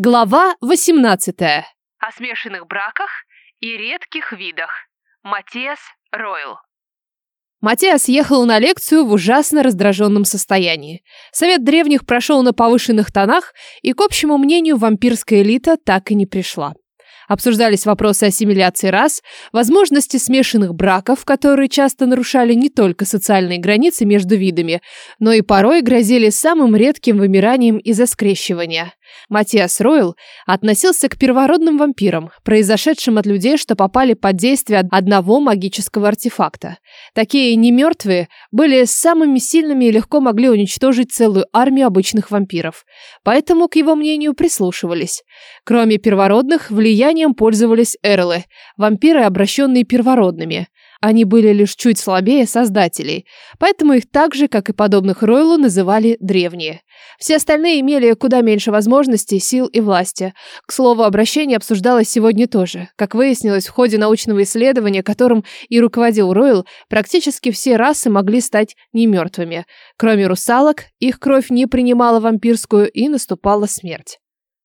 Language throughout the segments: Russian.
Глава 18. О смешанных браках и редких видах. Матиас Ройл. Матиас ехал на лекцию в ужасно раздраженном состоянии. Совет древних прошел на повышенных тонах, и, к общему мнению, вампирская элита так и не пришла. Обсуждались вопросы ассимиляции рас, возможности смешанных браков, которые часто нарушали не только социальные границы между видами, но и порой грозили самым редким вымиранием из-за скрещивания. Матиас Ройл относился к первородным вампирам, произошедшим от людей, что попали под действие одного магического артефакта. Такие немертвые были самыми сильными и легко могли уничтожить целую армию обычных вампиров. Поэтому, к его мнению, прислушивались. Кроме первородных, влиянием пользовались эрлы, вампиры, обращенные первородными. Они были лишь чуть слабее создателей, поэтому их так же, как и подобных Ройлу, называли древние. Все остальные имели куда меньше возможностей, сил и власти. К слову, обращение обсуждалось сегодня тоже. Как выяснилось в ходе научного исследования, которым и руководил Ройл, практически все расы могли стать немертвыми. Кроме русалок, их кровь не принимала вампирскую и наступала смерть.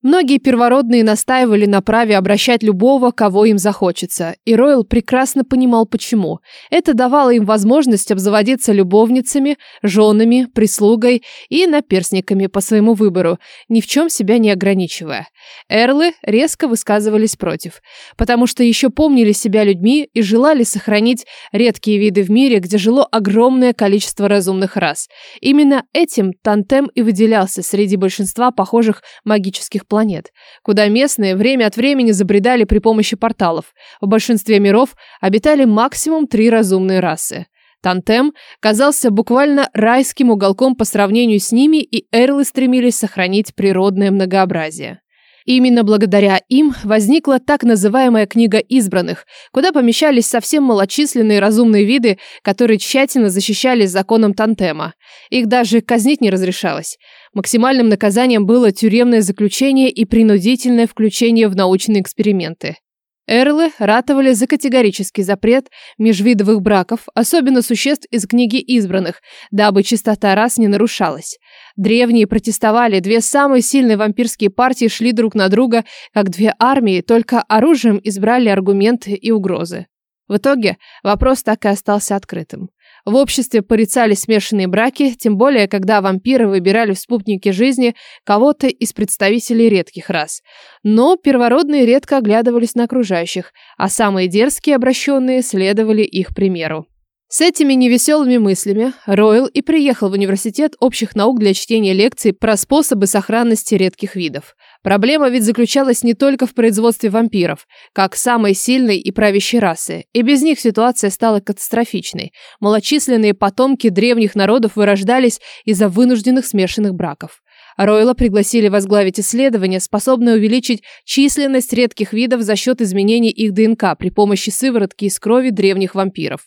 Многие первородные настаивали на праве обращать любого, кого им захочется, и Ройл прекрасно понимал почему. Это давало им возможность обзаводиться любовницами, женами, прислугой и наперсниками по своему выбору, ни в чем себя не ограничивая. Эрлы резко высказывались против, потому что еще помнили себя людьми и желали сохранить редкие виды в мире, где жило огромное количество разумных рас. Именно этим Тантем и выделялся среди большинства похожих магических планет, куда местные время от времени забредали при помощи порталов. В большинстве миров обитали максимум три разумные расы. Тантем казался буквально райским уголком по сравнению с ними, и эрлы стремились сохранить природное многообразие. Именно благодаря им возникла так называемая книга избранных, куда помещались совсем малочисленные разумные виды, которые тщательно защищались законом Тантема. Их даже казнить не разрешалось. Максимальным наказанием было тюремное заключение и принудительное включение в научные эксперименты. Эрлы ратовали за категорический запрет межвидовых браков, особенно существ из книги избранных, дабы чистота рас не нарушалась. Древние протестовали, две самые сильные вампирские партии шли друг на друга, как две армии, только оружием избрали аргументы и угрозы. В итоге вопрос так и остался открытым. В обществе порицали смешанные браки, тем более, когда вампиры выбирали в спутнике жизни кого-то из представителей редких рас. Но первородные редко оглядывались на окружающих, а самые дерзкие обращенные следовали их примеру. С этими невеселыми мыслями Ройл и приехал в университет общих наук для чтения лекций про способы сохранности редких видов. Проблема ведь заключалась не только в производстве вампиров, как самой сильной и правящей расы, и без них ситуация стала катастрофичной. Малочисленные потомки древних народов вырождались из-за вынужденных смешанных браков. Ройла пригласили возглавить исследование, способное увеличить численность редких видов за счет изменений их ДНК при помощи сыворотки из крови древних вампиров.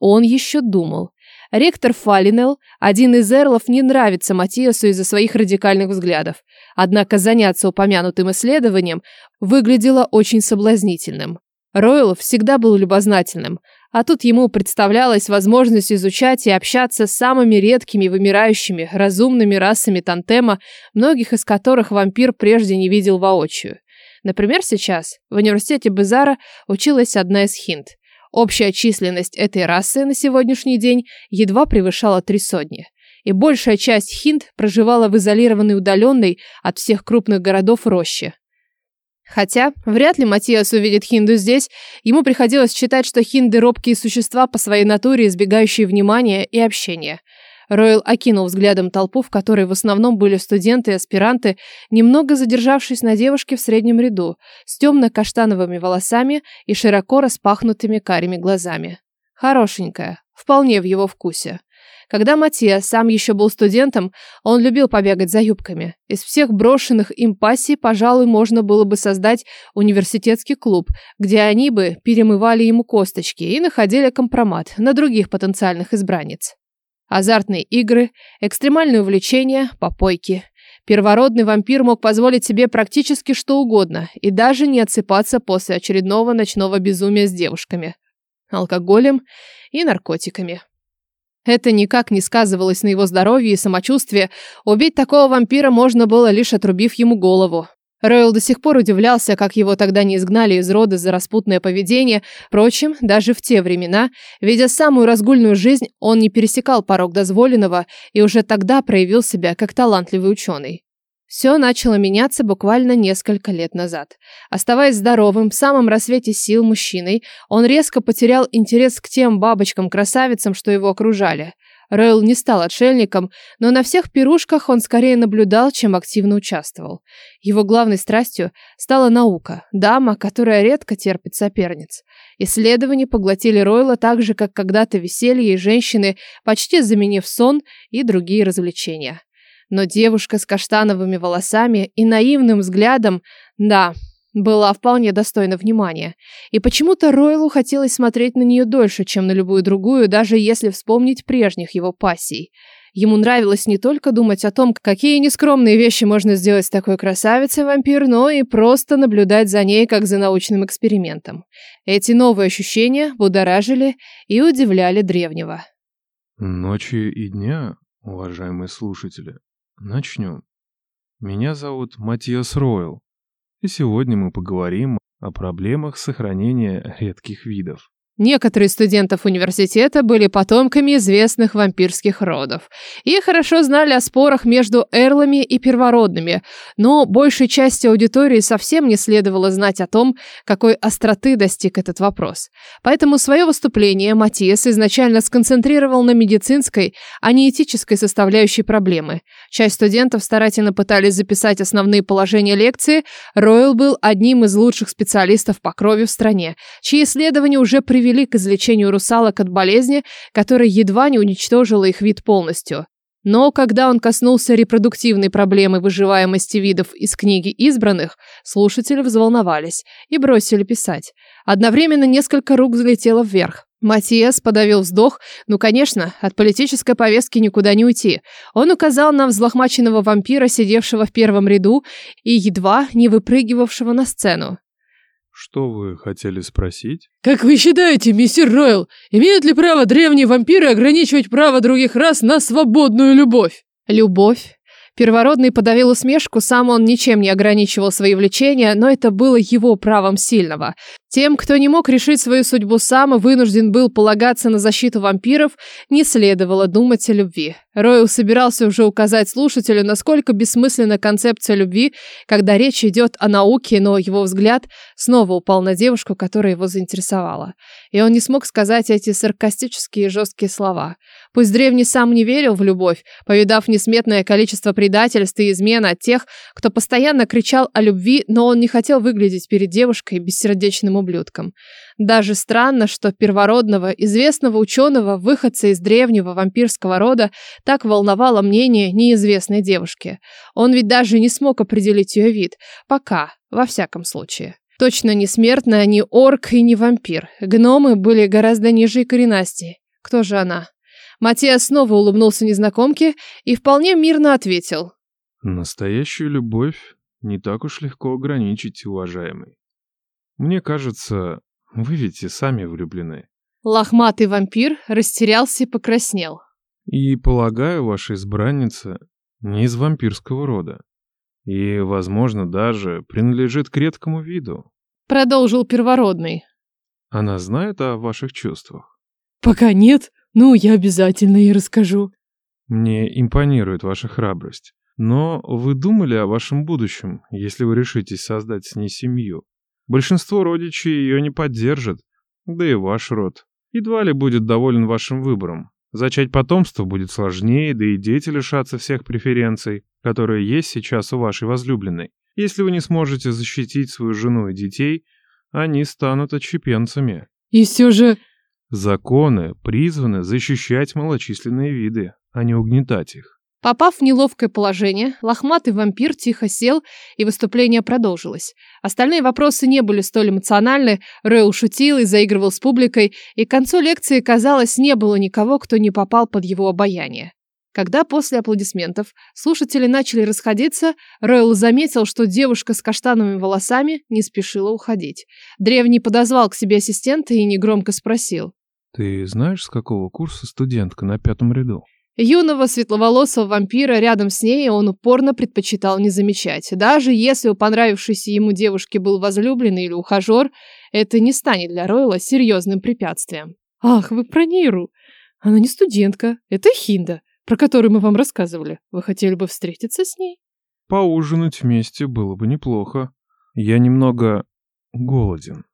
Он еще думал. Ректор Фалинел, один из эрлов, не нравится Матиасу из-за своих радикальных взглядов. Однако заняться упомянутым исследованием выглядело очень соблазнительным. Ройл всегда был любознательным, а тут ему представлялась возможность изучать и общаться с самыми редкими вымирающими разумными расами тантема, многих из которых вампир прежде не видел воочию. Например, сейчас в университете Безара училась одна из хинт. Общая численность этой расы на сегодняшний день едва превышала три сотни. И большая часть хинд проживала в изолированной удаленной от всех крупных городов роще. Хотя, вряд ли Матиас увидит хинду здесь, ему приходилось считать, что хинды робкие существа по своей натуре, избегающие внимания и общения – Ройл окинул взглядом толпу, в которой в основном были студенты и аспиранты, немного задержавшись на девушке в среднем ряду, с темно-каштановыми волосами и широко распахнутыми карими глазами. Хорошенькая, вполне в его вкусе. Когда Матия сам еще был студентом, он любил побегать за юбками. Из всех брошенных им пассий, пожалуй, можно было бы создать университетский клуб, где они бы перемывали ему косточки и находили компромат на других потенциальных избранниц. Азартные игры, экстремальные увлечения, попойки. Первородный вампир мог позволить себе практически что угодно и даже не отсыпаться после очередного ночного безумия с девушками, алкоголем и наркотиками. Это никак не сказывалось на его здоровье и самочувствии. Убить такого вампира можно было, лишь отрубив ему голову. Ройл до сих пор удивлялся, как его тогда не изгнали из рода за распутное поведение. Впрочем, даже в те времена, видя самую разгульную жизнь, он не пересекал порог дозволенного и уже тогда проявил себя как талантливый ученый. Все начало меняться буквально несколько лет назад. Оставаясь здоровым, в самом рассвете сил мужчиной, он резко потерял интерес к тем бабочкам-красавицам, что его окружали. Ройл не стал отшельником, но на всех пирушках он скорее наблюдал, чем активно участвовал. Его главной страстью стала наука, дама, которая редко терпит соперниц. Исследования поглотили Ройла так же, как когда-то веселье и женщины, почти заменив сон и другие развлечения. Но девушка с каштановыми волосами и наивным взглядом, да, была вполне достойна внимания. И почему-то Ройлу хотелось смотреть на нее дольше, чем на любую другую, даже если вспомнить прежних его пассий. Ему нравилось не только думать о том, какие нескромные вещи можно сделать с такой красавицей-вампир, но и просто наблюдать за ней, как за научным экспериментом. Эти новые ощущения будоражили и удивляли древнего. Ночи и дня, уважаемые слушатели, начнем. Меня зовут Матиас Ройл. И сегодня мы поговорим о проблемах сохранения редких видов. Некоторые студентов университета были потомками известных вампирских родов и хорошо знали о спорах между эрлами и первородными, но большей части аудитории совсем не следовало знать о том, какой остроты достиг этот вопрос. Поэтому свое выступление Матиас изначально сконцентрировал на медицинской, а не этической составляющей проблемы. Часть студентов старательно пытались записать основные положения лекции, Ройл был одним из лучших специалистов по крови в стране, чьи исследования уже привели привели к излечению русалок от болезни, которая едва не уничтожила их вид полностью. Но когда он коснулся репродуктивной проблемы выживаемости видов из книги избранных, слушатели взволновались и бросили писать. Одновременно несколько рук взлетело вверх. Матиас подавил вздох. Ну, конечно, от политической повестки никуда не уйти. Он указал на взлохмаченного вампира, сидевшего в первом ряду и едва не выпрыгивавшего на сцену. Что вы хотели спросить? Как вы считаете, мистер Ройл, имеют ли право древние вампиры ограничивать право других рас на свободную любовь? Любовь? Первородный подавил усмешку, сам он ничем не ограничивал свои влечения, но это было его правом сильного. Тем, кто не мог решить свою судьбу сам и вынужден был полагаться на защиту вампиров, не следовало думать о любви. Ройл собирался уже указать слушателю, насколько бессмысленна концепция любви, когда речь идет о науке, но его взгляд снова упал на девушку, которая его заинтересовала. И он не смог сказать эти саркастические жесткие слова. Пусть древний сам не верил в любовь, повидав несметное количество предательств и измен от тех, кто постоянно кричал о любви, но он не хотел выглядеть перед девушкой бессердечным ублюдком. Даже странно, что первородного, известного ученого, выходца из древнего вампирского рода, так волновало мнение неизвестной девушки. Он ведь даже не смог определить ее вид. Пока, во всяком случае. Точно не смертная, не орк и не вампир. Гномы были гораздо ниже и коренастей. Кто же она? Матиас снова улыбнулся незнакомке и вполне мирно ответил. Настоящую любовь не так уж легко ограничить, уважаемый. Мне кажется, вы ведь и сами влюблены. Лохматый вампир растерялся и покраснел. И, полагаю, ваша избранница не из вампирского рода. И, возможно, даже принадлежит к редкому виду. Продолжил первородный. Она знает о ваших чувствах? Пока нет, ну, я обязательно ей расскажу. Мне импонирует ваша храбрость. Но вы думали о вашем будущем, если вы решитесь создать с ней семью? Большинство родичей ее не поддержат, да и ваш род. Едва ли будет доволен вашим выбором. Зачать потомство будет сложнее, да и дети лишатся всех преференций, которые есть сейчас у вашей возлюбленной. Если вы не сможете защитить свою жену и детей, они станут отщепенцами. И все же... Законы призваны защищать малочисленные виды, а не угнетать их. Попав в неловкое положение, лохматый вампир тихо сел, и выступление продолжилось. Остальные вопросы не были столь эмоциональны, Ройл шутил и заигрывал с публикой, и к концу лекции, казалось, не было никого, кто не попал под его обаяние. Когда после аплодисментов слушатели начали расходиться, Ройл заметил, что девушка с каштановыми волосами не спешила уходить. Древний подозвал к себе ассистента и негромко спросил. «Ты знаешь, с какого курса студентка на пятом ряду?» Юного светловолосого вампира рядом с ней он упорно предпочитал не замечать. Даже если у понравившейся ему девушки был возлюбленный или ухажер, это не станет для Ройла серьезным препятствием. «Ах, вы про Ниру! Она не студентка, это Хинда, про которую мы вам рассказывали. Вы хотели бы встретиться с ней?» Поужинать вместе было бы неплохо. Я немного голоден.